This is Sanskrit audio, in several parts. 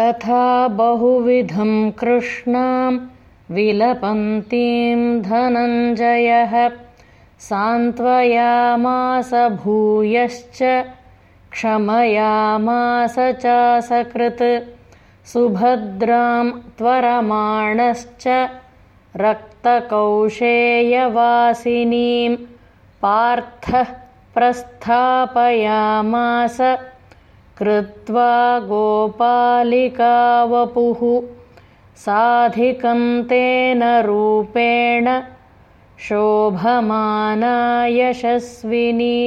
तथा बहुविधं कृष्णां विलपन्तीं धनञ्जयः सान्त्वयामास भूयश्च क्षमयामास चासकृत् सुभद्रां त्वरमाणश्च रक्तकौशेयवासिनीं पार्थः प्रस्थापयामास कृत्वा गोपालिकावपुः साधिकन्तेन रूपेण शोभमाना यशस्विनी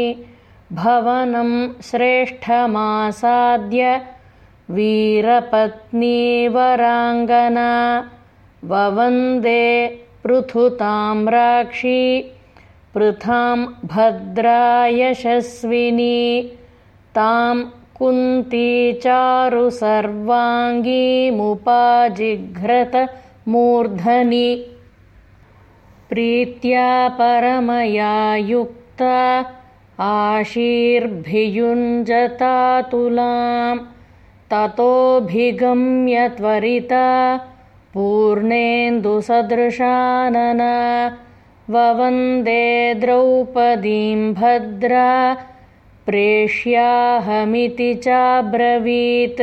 भवनं श्रेष्ठमासाद्य वीरपत्नीवराङ्गना ववन्दे पृथुताम्राक्षी पृथां भद्रा यशस्विनी तां कुन्ती मूर्धनि। प्रीत्या परमया युक्ता आशीर्भियुञ्जतातुलां ततोऽभिगम्य त्वरिता पूर्णेन्दुसदृशानना। ववन्दे द्रौपदीं भद्रा प्रेष्याहमिति चाब्रवीत्।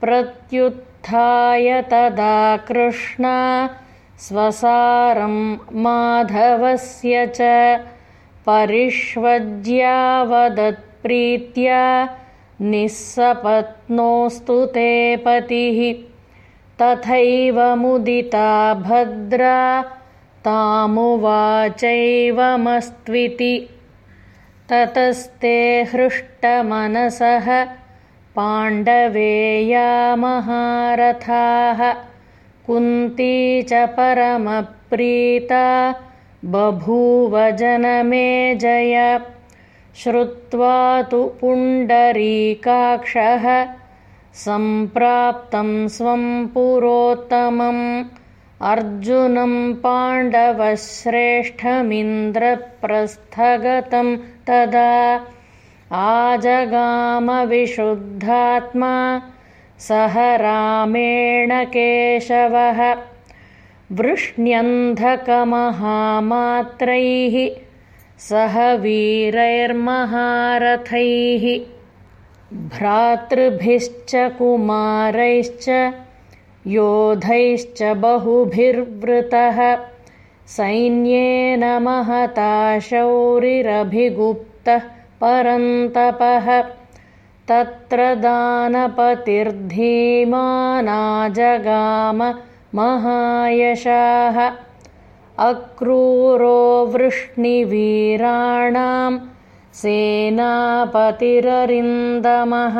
प्रत्युत्थाय तदा कृष्णा स्वसारं माधवस्य च परिष्वज्यावदत्प्रीत्या निःसपत्नोऽस्तु ते पतिः। तथैव मुदिता भद्रा तामुवाचैवमस्त्विति ततस्ते हृष्टमनसः पाण्डवेयामहारथाः कुन्ती च परमप्रीता बभूवजनमेजय श्रुत्वा तु पुण्डरीकाक्षः सम्प्राप्तं स्वं पुरोत्तमम् अर्जुनं पाण्डवश्रेष्ठमिन्द्रप्रस्थगतं तदा आजगामविशुद्धात्मा सह रामेण केशवः वृष्ण्यन्धकमहामात्रैः सह वीरैर्महारथैः भ्रातृभिश्च कुमारैश्च योधैश्च बहुभिर्वृतः। सैन्येन महता शौरिरभिगुप्तः परन्तपः। तत्र दानपतिर्धीमानाजगाम महायशाः। अक्रूरो वृष्णिवीराणां सेनापतिररिन्दमः